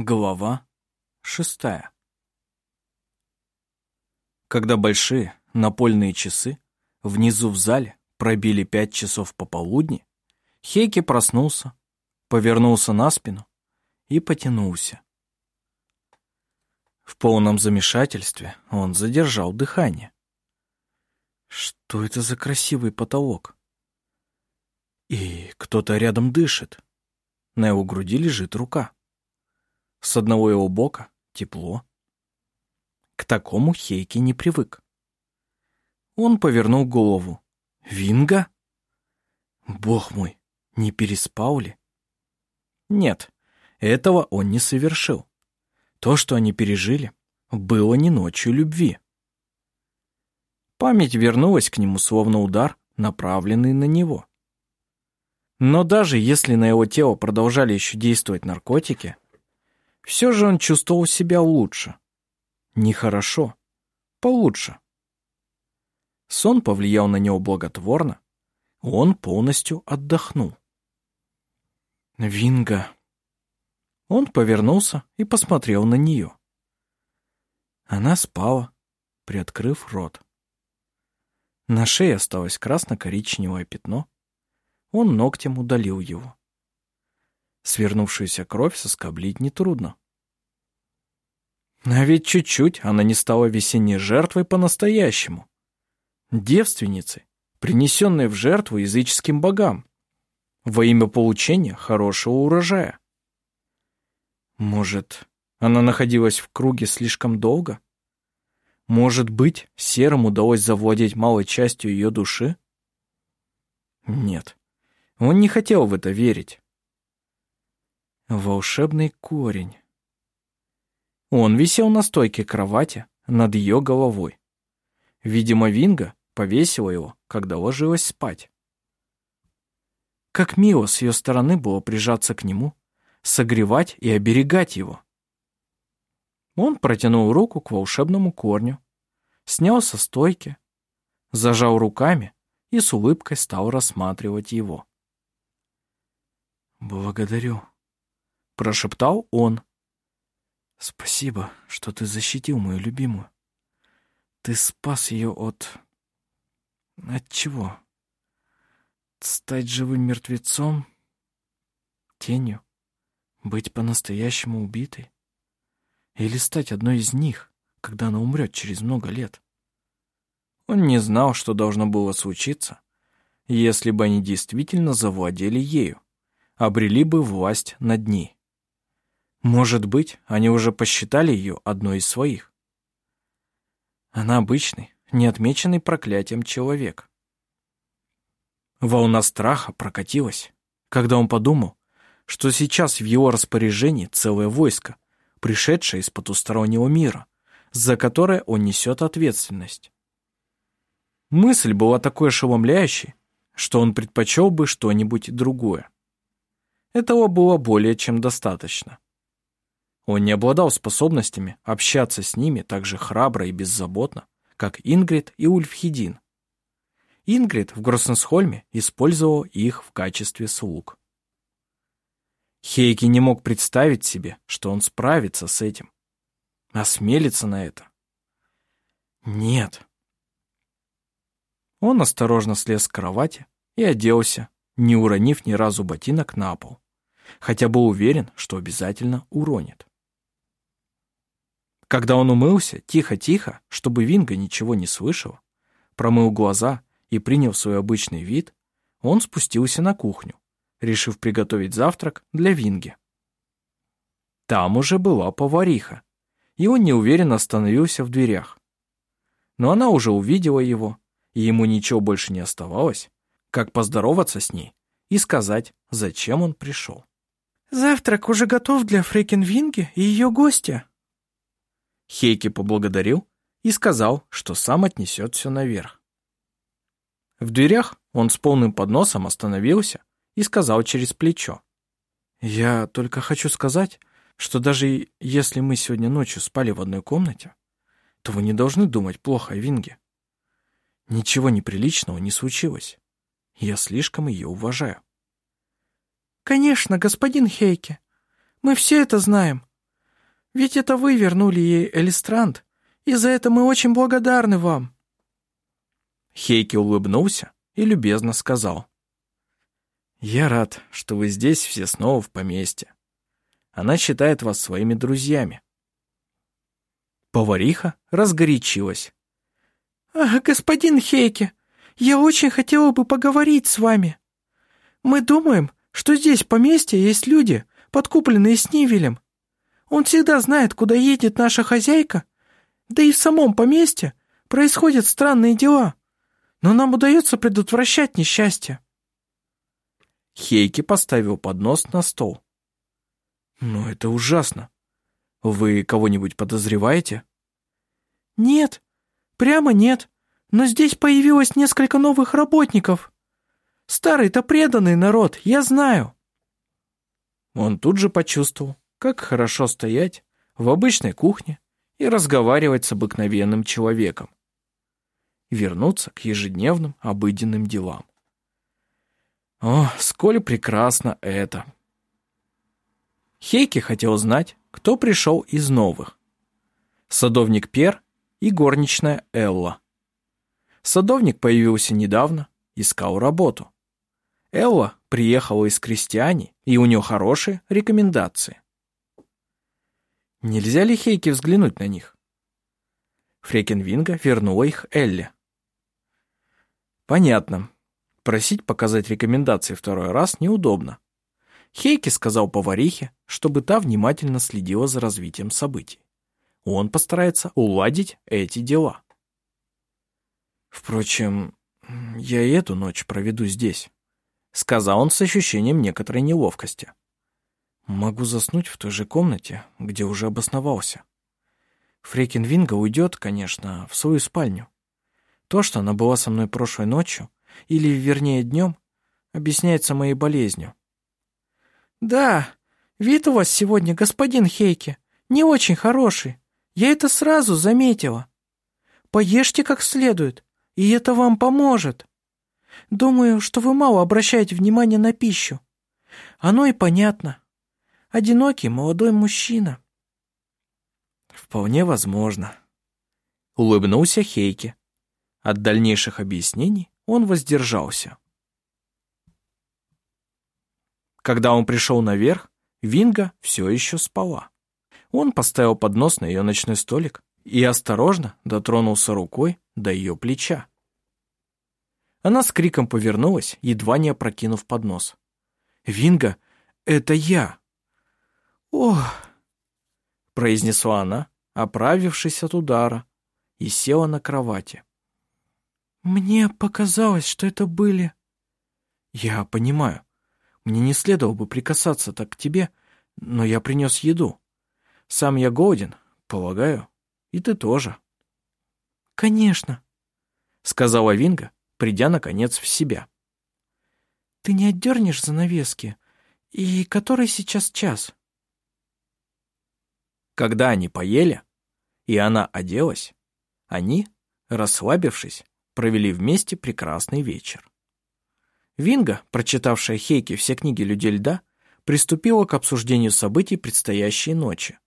Глава шестая Когда большие напольные часы внизу в зале пробили пять часов пополудни, Хейки проснулся, повернулся на спину и потянулся. В полном замешательстве он задержал дыхание. Что это за красивый потолок? И кто-то рядом дышит. На его груди лежит рука. С одного его бока тепло. К такому Хейки не привык. Он повернул голову. Винга? Бог мой, не переспал ли? Нет, этого он не совершил. То, что они пережили, было не ночью любви. Память вернулась к нему, словно удар, направленный на него. Но даже если на его тело продолжали еще действовать наркотики, все же он чувствовал себя лучше. Нехорошо, получше. Сон повлиял на него благотворно, он полностью отдохнул. Винга. Он повернулся и посмотрел на нее. Она спала, приоткрыв рот. На шее осталось красно-коричневое пятно. Он ногтем удалил его. Свернувшуюся кровь соскоблить нетрудно. А ведь чуть-чуть она не стала весенней жертвой по-настоящему. Девственницей, принесенной в жертву языческим богам, во имя получения хорошего урожая. Может, она находилась в круге слишком долго? Может быть, Серым удалось завладеть малой частью ее души? Нет, он не хотел в это верить. Волшебный корень. Он висел на стойке кровати над ее головой. Видимо, Винга повесила его, когда ложилась спать. Как мило с ее стороны было прижаться к нему, согревать и оберегать его. Он протянул руку к волшебному корню, снял со стойки, зажал руками и с улыбкой стал рассматривать его. «Благодарю», — прошептал он. «Спасибо, что ты защитил мою любимую. Ты спас ее от... от чего? Стать живым мертвецом? Тенью? Быть по-настоящему убитой? Или стать одной из них, когда она умрет через много лет?» Он не знал, что должно было случиться, если бы они действительно завладели ею обрели бы власть над ней. Может быть, они уже посчитали ее одной из своих. Она обычный, не отмеченный проклятием человек. Волна страха прокатилась, когда он подумал, что сейчас в его распоряжении целое войско, пришедшее из потустороннего мира, за которое он несет ответственность. Мысль была такой ошеломляющей, что он предпочел бы что-нибудь другое. Этого было более чем достаточно. Он не обладал способностями общаться с ними так же храбро и беззаботно, как Ингрид и Ульфхедин. Ингрид в Гроссенсхольме использовал их в качестве слуг. Хейки не мог представить себе, что он справится с этим. Осмелится на это. Нет. Он осторожно слез с кровати и оделся, не уронив ни разу ботинок на пол, хотя был уверен, что обязательно уронит. Когда он умылся, тихо-тихо, чтобы Винга ничего не слышал, промыл глаза и принял свой обычный вид, он спустился на кухню, решив приготовить завтрак для Винги. Там уже была повариха, и он неуверенно остановился в дверях. Но она уже увидела его, и ему ничего больше не оставалось, как поздороваться с ней и сказать, зачем он пришел. «Завтрак уже готов для Фрекенвинги и ее гостя». Хейки поблагодарил и сказал, что сам отнесет все наверх. В дверях он с полным подносом остановился и сказал через плечо. «Я только хочу сказать, что даже если мы сегодня ночью спали в одной комнате, то вы не должны думать плохо о Винге. Ничего неприличного не случилось. Я слишком ее уважаю. Конечно, господин Хейке. Мы все это знаем. Ведь это вы вернули ей Элистранд, и за это мы очень благодарны вам». Хейки улыбнулся и любезно сказал. «Я рад, что вы здесь все снова в поместье. Она считает вас своими друзьями». Повариха разгорячилась. «Ах, господин Хейке, я очень хотела бы поговорить с вами. Мы думаем, что здесь в поместье есть люди, подкупленные Снивелем. Он всегда знает, куда едет наша хозяйка, да и в самом поместье происходят странные дела, но нам удается предотвращать несчастье». Хейки поставил поднос на стол. «Ну, это ужасно. Вы кого-нибудь подозреваете?» «Нет, прямо нет, но здесь появилось несколько новых работников. Старый-то преданный народ, я знаю». Он тут же почувствовал, как хорошо стоять в обычной кухне и разговаривать с обыкновенным человеком. Вернуться к ежедневным обыденным делам. О, сколь прекрасно это! Хейки хотел знать, кто пришел из новых. Садовник Пер и горничная Элла. Садовник появился недавно, искал работу. Элла приехала из крестьяне, и у нее хорошие рекомендации. Нельзя ли Хейке взглянуть на них? Фрекенвинга вернула их Элле. Понятно. Просить показать рекомендации второй раз неудобно. Хейке сказал поварихе, чтобы та внимательно следила за развитием событий. Он постарается уладить эти дела. Впрочем, я и эту ночь проведу здесь, сказал он с ощущением некоторой неловкости. Могу заснуть в той же комнате, где уже обосновался. Фрейкинвинга уйдет, конечно, в свою спальню. То, что она была со мной прошлой ночью, или, вернее, днем, объясняется моей болезнью. «Да, вид у вас сегодня, господин Хейке, не очень хороший. Я это сразу заметила. Поешьте как следует, и это вам поможет. Думаю, что вы мало обращаете внимания на пищу. Оно и понятно одинокий молодой мужчина. Вполне возможно. Улыбнулся Хейке. От дальнейших объяснений он воздержался. Когда он пришел наверх, Винга все еще спала. Он поставил поднос на ее ночной столик и осторожно дотронулся рукой до ее плеча. Она с криком повернулась, едва не опрокинув поднос. «Винга, это я!» «Ох!» — произнесла она, оправившись от удара, и села на кровати. «Мне показалось, что это были...» «Я понимаю. Мне не следовало бы прикасаться так к тебе, но я принес еду. Сам я голоден, полагаю, и ты тоже». «Конечно», — сказала Винга, придя, наконец, в себя. «Ты не отдернешь занавески? И который сейчас час?» Когда они поели, и она оделась, они, расслабившись, провели вместе прекрасный вечер. Винга, прочитавшая Хейки все книги «Людей льда», приступила к обсуждению событий предстоящей ночи.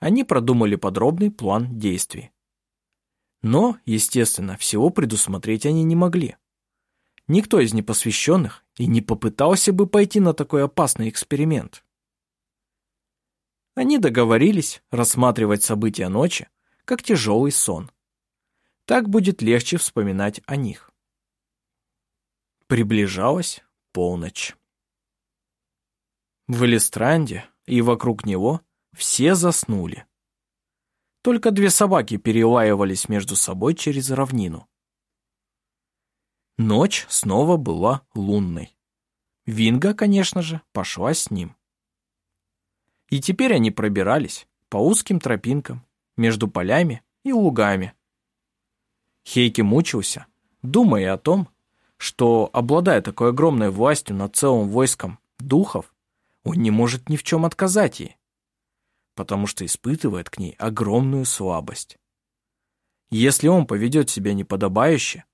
Они продумали подробный план действий. Но, естественно, всего предусмотреть они не могли. Никто из непосвященных и не попытался бы пойти на такой опасный эксперимент. Они договорились рассматривать события ночи как тяжелый сон. Так будет легче вспоминать о них. Приближалась полночь. В Элистранде и вокруг него все заснули. Только две собаки перелаивались между собой через равнину. Ночь снова была лунной. Винга, конечно же, пошла с ним. И теперь они пробирались по узким тропинкам между полями и лугами. Хейки мучился, думая о том, что, обладая такой огромной властью над целым войском духов, он не может ни в чем отказать ей, потому что испытывает к ней огромную слабость. Если он поведет себя неподобающе,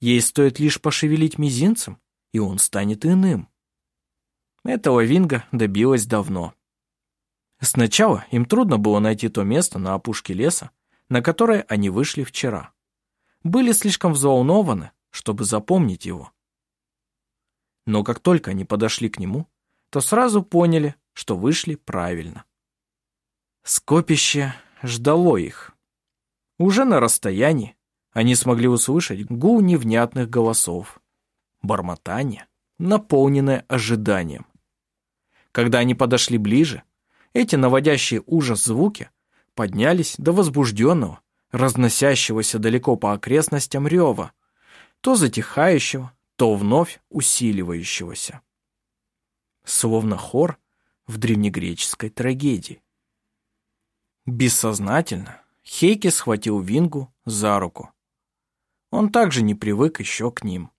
ей стоит лишь пошевелить мизинцем, и он станет иным. Этого Винга добилась давно. Сначала им трудно было найти то место на опушке леса, на которое они вышли вчера. Были слишком взволнованы, чтобы запомнить его. Но как только они подошли к нему, то сразу поняли, что вышли правильно. Скопище ждало их. Уже на расстоянии они смогли услышать гул невнятных голосов, бормотание, наполненное ожиданием. Когда они подошли ближе, эти наводящие ужас звуки поднялись до возбужденного, разносящегося далеко по окрестностям рева, то затихающего, то вновь усиливающегося. Словно хор в древнегреческой трагедии. Бессознательно Хейки схватил Вингу за руку. Он также не привык еще к ним.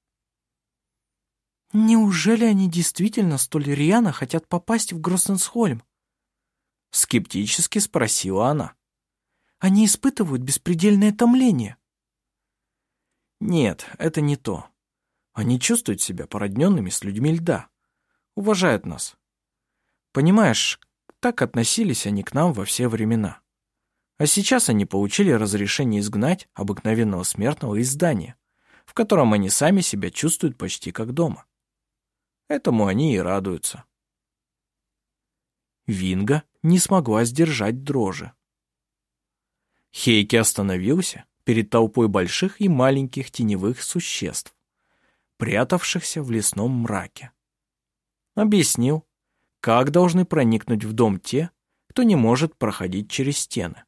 «Неужели они действительно столь рьяно хотят попасть в Гроссенсхольм?» Скептически спросила она. «Они испытывают беспредельное томление». «Нет, это не то. Они чувствуют себя породненными с людьми льда, уважают нас. Понимаешь, так относились они к нам во все времена. А сейчас они получили разрешение изгнать обыкновенного смертного из здания, в котором они сами себя чувствуют почти как дома. Этому они и радуются. Винга не смогла сдержать дрожи. Хейки остановился перед толпой больших и маленьких теневых существ, прятавшихся в лесном мраке. Объяснил, как должны проникнуть в дом те, кто не может проходить через стены.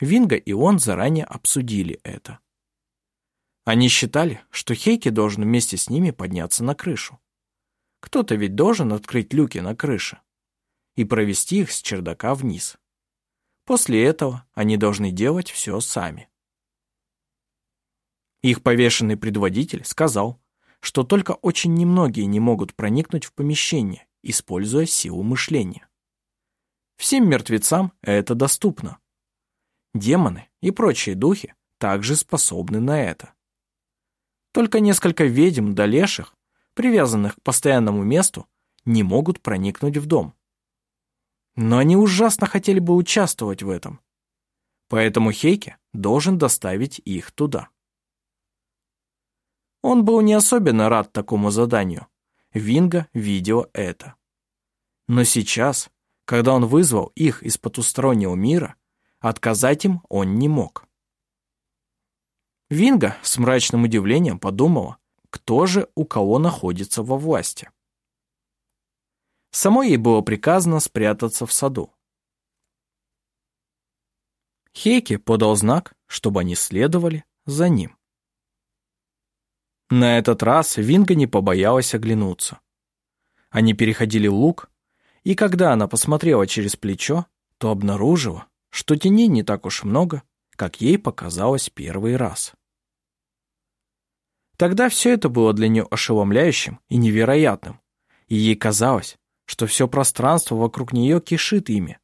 Винга и он заранее обсудили это. Они считали, что Хейки должен вместе с ними подняться на крышу. Кто-то ведь должен открыть люки на крыше и провести их с чердака вниз. После этого они должны делать все сами. Их повешенный предводитель сказал, что только очень немногие не могут проникнуть в помещение, используя силу мышления. Всем мертвецам это доступно. Демоны и прочие духи также способны на это. Только несколько ведьм да леших привязанных к постоянному месту, не могут проникнуть в дом. Но они ужасно хотели бы участвовать в этом. Поэтому Хейке должен доставить их туда. Он был не особенно рад такому заданию. Винга видел это. Но сейчас, когда он вызвал их из потустороннего мира, отказать им он не мог. Винга с мрачным удивлением подумала, кто же у кого находится во власти. Самой ей было приказано спрятаться в саду. Хейки подал знак, чтобы они следовали за ним. На этот раз Винга не побоялась оглянуться. Они переходили луг, и когда она посмотрела через плечо, то обнаружила, что теней не так уж много, как ей показалось первый раз. Тогда все это было для нее ошеломляющим и невероятным, и ей казалось, что все пространство вокруг нее кишит ими.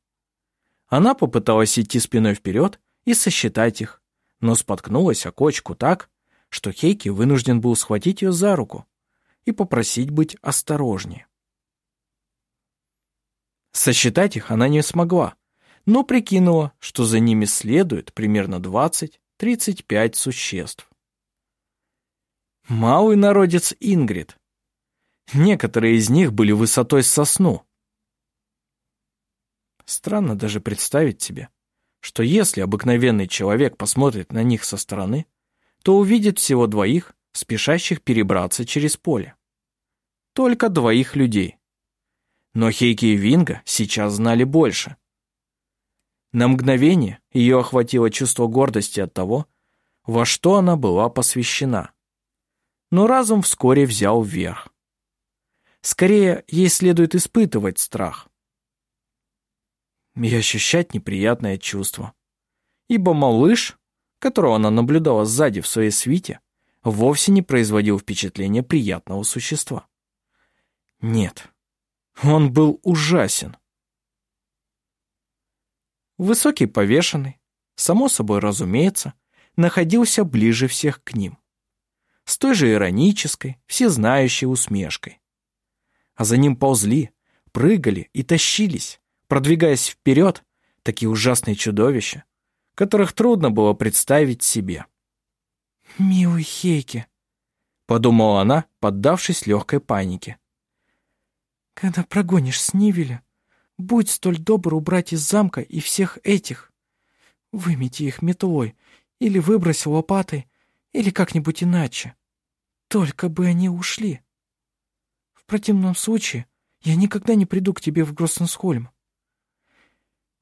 Она попыталась идти спиной вперед и сосчитать их, но споткнулась о кочку так, что Хейки вынужден был схватить ее за руку и попросить быть осторожнее. Сосчитать их она не смогла, но прикинула, что за ними следует примерно 20-35 существ. Малый народец Ингрид. Некоторые из них были высотой с сосну. Странно даже представить себе, что если обыкновенный человек посмотрит на них со стороны, то увидит всего двоих, спешащих перебраться через поле. Только двоих людей. Но Хейки и Винга сейчас знали больше. На мгновение ее охватило чувство гордости от того, во что она была посвящена но разум вскоре взял вверх. Скорее, ей следует испытывать страх и ощущать неприятное чувство. Ибо малыш, которого она наблюдала сзади в своей свите, вовсе не производил впечатления приятного существа. Нет, он был ужасен. Высокий повешенный, само собой разумеется, находился ближе всех к ним с той же иронической, всезнающей усмешкой. А за ним ползли, прыгали и тащились, продвигаясь вперед, такие ужасные чудовища, которых трудно было представить себе. «Милый Хейки», — подумала она, поддавшись легкой панике. «Когда прогонишь Снивеля, будь столь добр убрать из замка и всех этих. Вымети их метлой, или выбрось лопатой, или как-нибудь иначе. Только бы они ушли. В противном случае я никогда не приду к тебе в Гроссенсхольм.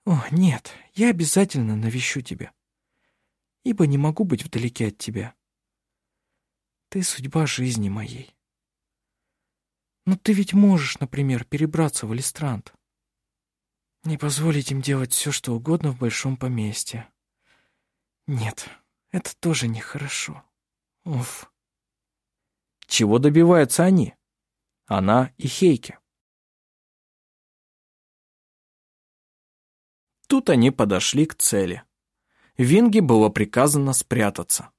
О, нет, я обязательно навещу тебя, ибо не могу быть вдалеке от тебя. Ты судьба жизни моей. Но ты ведь можешь, например, перебраться в Алистрант. Не позволить им делать все, что угодно в большом поместье. Нет, это тоже нехорошо. Уф. Чего добиваются они? Она и Хейке. Тут они подошли к цели. Винге было приказано спрятаться.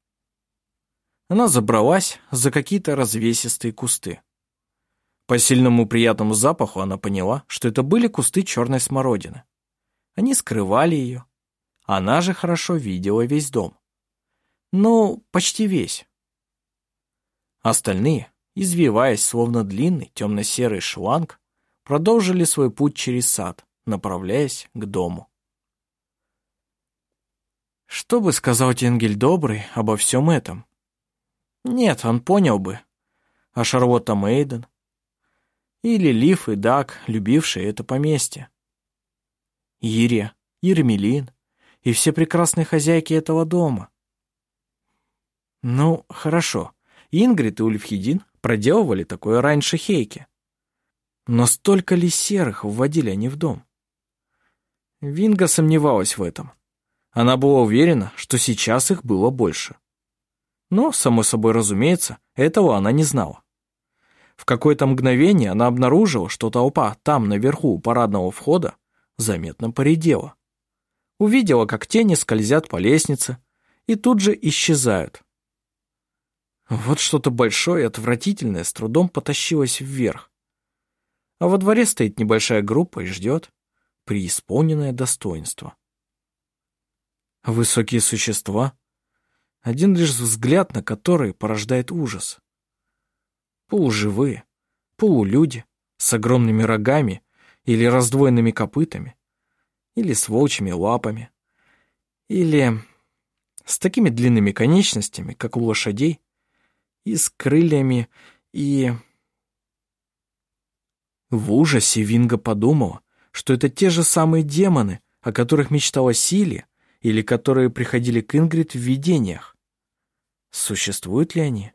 Она забралась за какие-то развесистые кусты. По сильному приятному запаху она поняла, что это были кусты черной смородины. Они скрывали ее. Она же хорошо видела весь дом. Ну, почти весь. Остальные, извиваясь, словно длинный темно-серый шланг, продолжили свой путь через сад, направляясь к дому. Что бы сказал Тенгель Добрый обо всем этом? Нет, он понял бы. А Шарлотта Мейден? Или Лив и Дак, любившие это поместье? Ирия, Ермелин и все прекрасные хозяйки этого дома. Ну, хорошо. Ингрид и Ульфхедин проделывали такое раньше Хейки. Но столько ли серых вводили они в дом? Винга сомневалась в этом. Она была уверена, что сейчас их было больше. Но, само собой разумеется, этого она не знала. В какое-то мгновение она обнаружила, что толпа там, наверху у парадного входа, заметно поредела. Увидела, как тени скользят по лестнице и тут же исчезают. Вот что-то большое и отвратительное с трудом потащилось вверх. А во дворе стоит небольшая группа и ждет преисполненное достоинство. Высокие существа, один лишь взгляд на который порождает ужас. Полуживые, полулюди, с огромными рогами или раздвоенными копытами, или с волчьими лапами, или с такими длинными конечностями, как у лошадей, и с крыльями, и... В ужасе Винга подумала, что это те же самые демоны, о которых мечтала Силия, или которые приходили к Ингрид в видениях. Существуют ли они?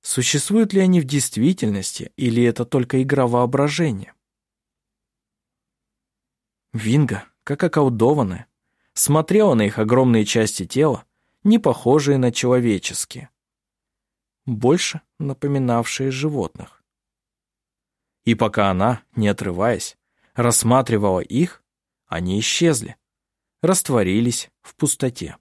Существуют ли они в действительности, или это только игра воображения? Винга, как околдованная, смотрела на их огромные части тела, не похожие на человеческие, больше напоминавшие животных. И пока она, не отрываясь, рассматривала их, они исчезли, растворились в пустоте.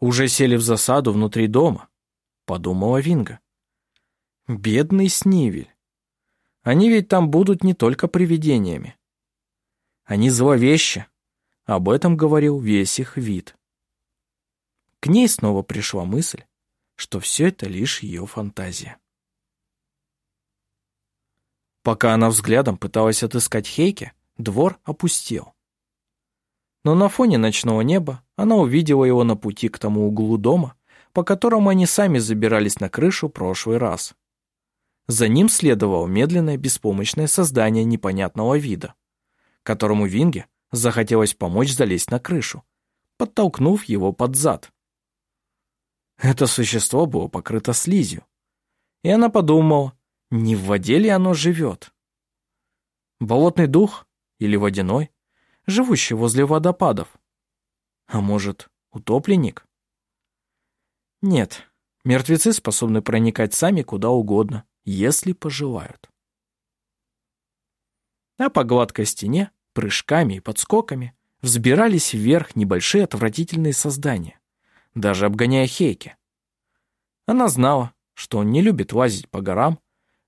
«Уже сели в засаду внутри дома», — подумала Винга. «Бедный Снивель. Они ведь там будут не только привидениями. Они зловещи», — об этом говорил весь их вид. К ней снова пришла мысль, что все это лишь ее фантазия. Пока она взглядом пыталась отыскать Хейке, двор опустел но на фоне ночного неба она увидела его на пути к тому углу дома, по которому они сами забирались на крышу прошлый раз. За ним следовало медленное беспомощное создание непонятного вида, которому Винге захотелось помочь залезть на крышу, подтолкнув его под зад. Это существо было покрыто слизью, и она подумала, не в воде ли оно живет. Болотный дух или водяной? живущий возле водопадов. А может, утопленник? Нет, мертвецы способны проникать сами куда угодно, если пожелают. А по гладкой стене, прыжками и подскоками, взбирались вверх небольшие отвратительные создания, даже обгоняя Хейки. Она знала, что он не любит лазить по горам,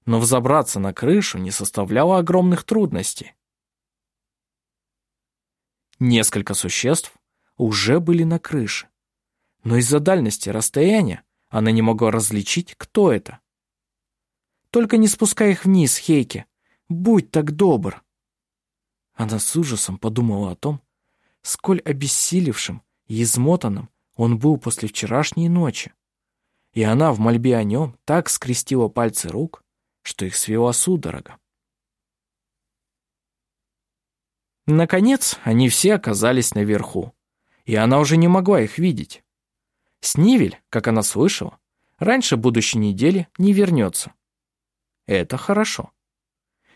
но взобраться на крышу не составляло огромных трудностей. Несколько существ уже были на крыше, но из-за дальности расстояния она не могла различить, кто это. «Только не спускай их вниз, Хейки, будь так добр!» Она с ужасом подумала о том, сколь обессилевшим и измотанным он был после вчерашней ночи. И она в мольбе о нем так скрестила пальцы рук, что их свела судорога. Наконец, они все оказались наверху, и она уже не могла их видеть. Снивель, как она слышала, раньше будущей недели не вернется. Это хорошо.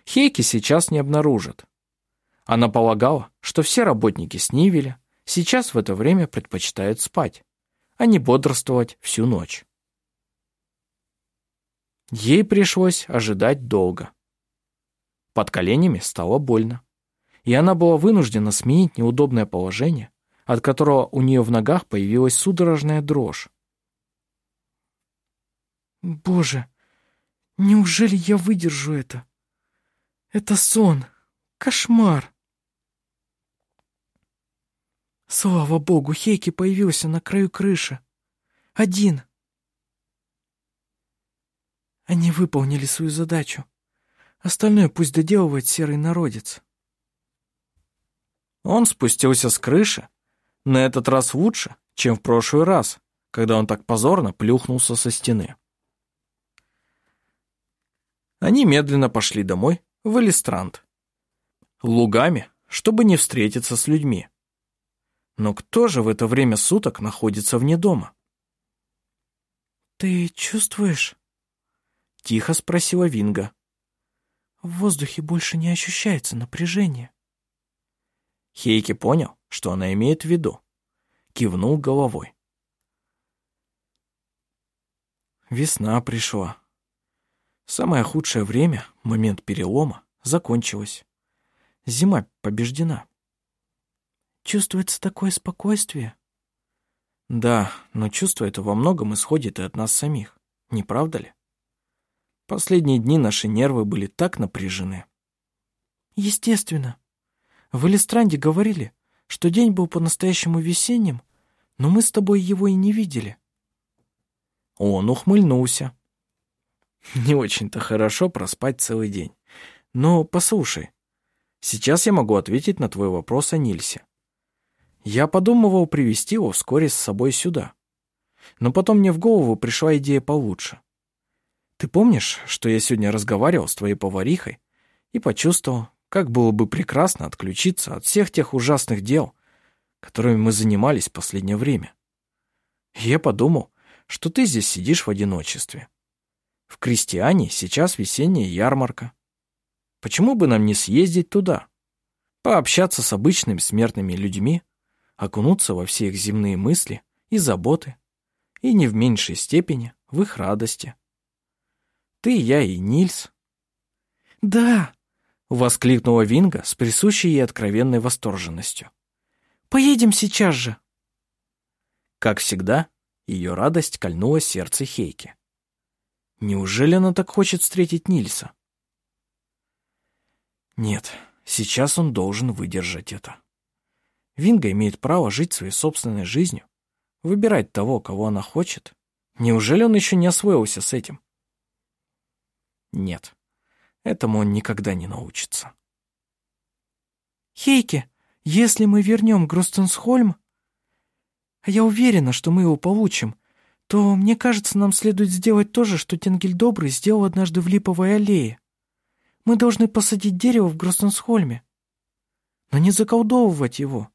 Хейки сейчас не обнаружат. Она полагала, что все работники Снивеля сейчас в это время предпочитают спать, а не бодрствовать всю ночь. Ей пришлось ожидать долго. Под коленями стало больно, и она была вынуждена сменить неудобное положение, от которого у нее в ногах появилась судорожная дрожь. «Боже, неужели я выдержу это? Это сон, кошмар!» Слава богу, Хейки появился на краю крыши. Один. Они выполнили свою задачу. Остальное пусть доделывает серый народец. Он спустился с крыши, на этот раз лучше, чем в прошлый раз, когда он так позорно плюхнулся со стены. Они медленно пошли домой в Элистранд. Лугами, чтобы не встретиться с людьми. Но кто же в это время суток находится вне дома? «Ты чувствуешь?» — тихо спросила Винга. «В воздухе больше не ощущается напряжение». Хейки понял, что она имеет в виду. Кивнул головой. Весна пришла. Самое худшее время, момент перелома, закончилось. Зима побеждена. Чувствуется такое спокойствие. Да, но чувство это во многом исходит и от нас самих, не правда ли? Последние дни наши нервы были так напряжены. Естественно. В Элистранде говорили, что день был по-настоящему весенним, но мы с тобой его и не видели. Он ухмыльнулся. Не очень-то хорошо проспать целый день. Но послушай, сейчас я могу ответить на твой вопрос о Нильсе. Я подумывал привести его вскоре с собой сюда. Но потом мне в голову пришла идея получше. Ты помнишь, что я сегодня разговаривал с твоей поварихой и почувствовал, как было бы прекрасно отключиться от всех тех ужасных дел, которыми мы занимались в последнее время? Я подумал, что ты здесь сидишь в одиночестве. В Крестьяне сейчас весенняя ярмарка. Почему бы нам не съездить туда? Пообщаться с обычными смертными людьми, окунуться во все их земные мысли и заботы, и не в меньшей степени в их радости. Ты, я и Нильс. «Да!» — воскликнула Винга с присущей ей откровенной восторженностью. «Поедем сейчас же!» Как всегда, ее радость кольнула сердце Хейки. Неужели она так хочет встретить Нильса? Нет, сейчас он должен выдержать это. Винга имеет право жить своей собственной жизнью, выбирать того, кого она хочет. Неужели он еще не освоился с этим? Нет, этому он никогда не научится. Хейке, если мы вернем Гростенсхольм, а я уверена, что мы его получим, то, мне кажется, нам следует сделать то же, что Тенгель Добрый сделал однажды в Липовой аллее. Мы должны посадить дерево в Гростенсхольме, но не заколдовывать его.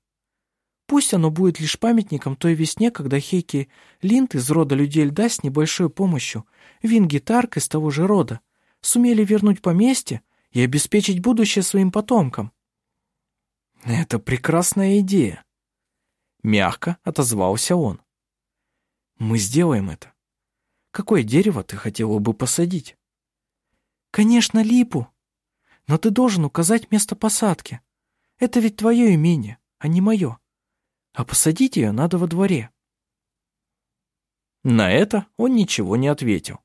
Пусть оно будет лишь памятником той весне, когда Хейки Линд из рода людей льда с небольшой помощью, Винги Тарк из того же рода, сумели вернуть поместье и обеспечить будущее своим потомкам. «Это прекрасная идея», — мягко отозвался он. «Мы сделаем это. Какое дерево ты хотела бы посадить?» «Конечно, липу. Но ты должен указать место посадки. Это ведь твое имение, а не мое а посадить ее надо во дворе. На это он ничего не ответил.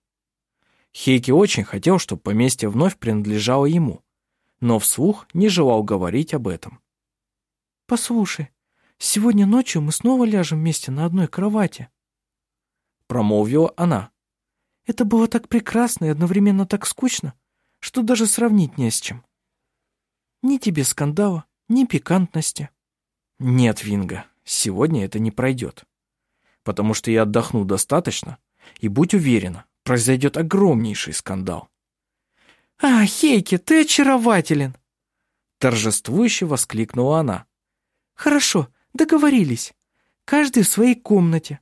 Хейки очень хотел, чтобы поместье вновь принадлежало ему, но вслух не желал говорить об этом. «Послушай, сегодня ночью мы снова ляжем вместе на одной кровати», промолвила она. «Это было так прекрасно и одновременно так скучно, что даже сравнить не с чем. Ни тебе скандала, ни пикантности». «Нет, Винга, сегодня это не пройдет, потому что я отдохну достаточно, и будь уверена, произойдет огромнейший скандал». «А, Хейки, ты очарователен!» Торжествующе воскликнула она. «Хорошо, договорились. Каждый в своей комнате.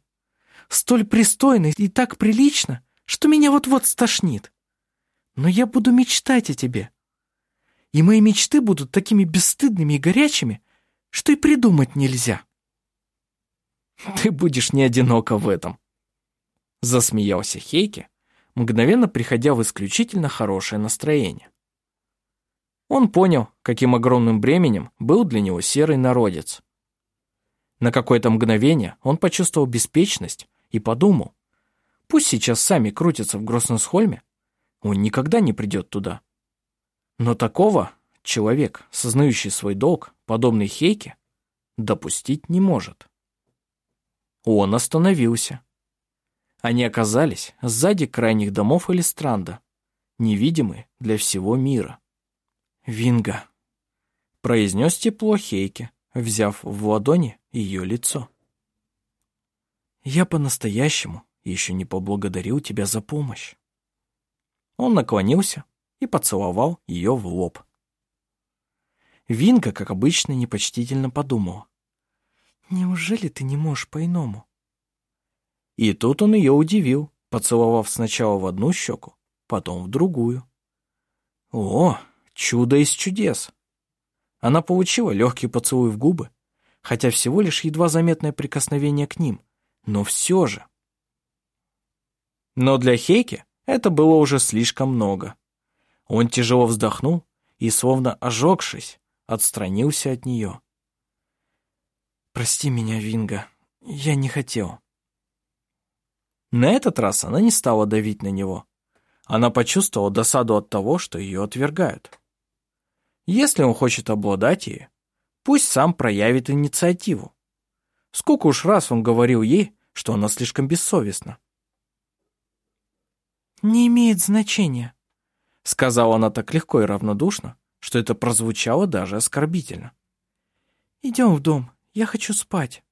Столь пристойно и так прилично, что меня вот-вот стошнит. Но я буду мечтать о тебе. И мои мечты будут такими бесстыдными и горячими, что и придумать нельзя». «Ты будешь не одинока в этом», — засмеялся Хейки, мгновенно приходя в исключительно хорошее настроение. Он понял, каким огромным бременем был для него серый народец. На какое-то мгновение он почувствовал беспечность и подумал, пусть сейчас сами крутятся в Гроссенсхольме, он никогда не придет туда. Но такого человек, сознающий свой долг, подобный Хейке, допустить не может. Он остановился. Они оказались сзади крайних домов Элистранда, невидимые для всего мира. «Винга», — произнес тепло Хейке, взяв в ладони ее лицо. «Я по-настоящему еще не поблагодарил тебя за помощь». Он наклонился и поцеловал ее в лоб. Винга, как обычно, непочтительно подумала. «Неужели ты не можешь по-иному?» И тут он ее удивил, поцеловав сначала в одну щеку, потом в другую. О, чудо из чудес! Она получила легкий поцелуй в губы, хотя всего лишь едва заметное прикосновение к ним, но все же. Но для Хейки это было уже слишком много. Он тяжело вздохнул и, словно ожегшись, отстранился от нее. «Прости меня, Винга, я не хотел». На этот раз она не стала давить на него. Она почувствовала досаду от того, что ее отвергают. Если он хочет обладать ей, пусть сам проявит инициативу. Сколько уж раз он говорил ей, что она слишком бессовестна. «Не имеет значения», — сказала она так легко и равнодушно, что это прозвучало даже оскорбительно. «Идем в дом, я хочу спать».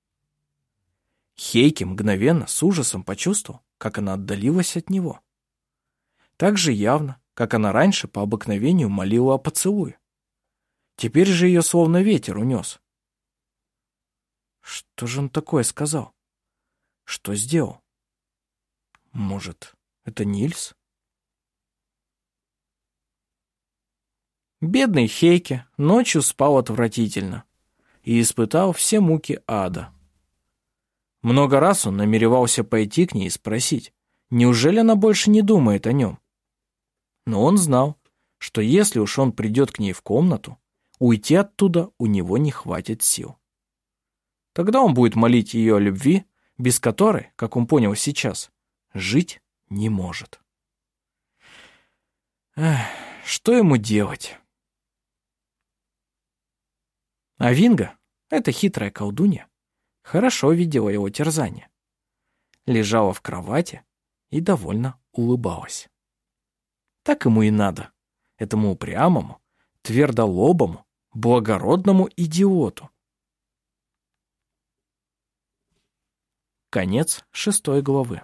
Хейки мгновенно с ужасом почувствовал, как она отдалилась от него. Так же явно, как она раньше по обыкновению молила о поцелуе. Теперь же ее словно ветер унес. Что же он такое сказал? Что сделал? Может, это Нильс? Бедный Хейке ночью спал отвратительно и испытал все муки ада. Много раз он намеревался пойти к ней и спросить, неужели она больше не думает о нем. Но он знал, что если уж он придет к ней в комнату, уйти оттуда у него не хватит сил. Тогда он будет молить ее о любви, без которой, как он понял сейчас, жить не может. Эх, что ему делать? А Винга, эта хитрая колдунья, хорошо видела его терзание. Лежала в кровати и довольно улыбалась. Так ему и надо, этому упрямому, твердолобому, благородному идиоту. Конец шестой главы.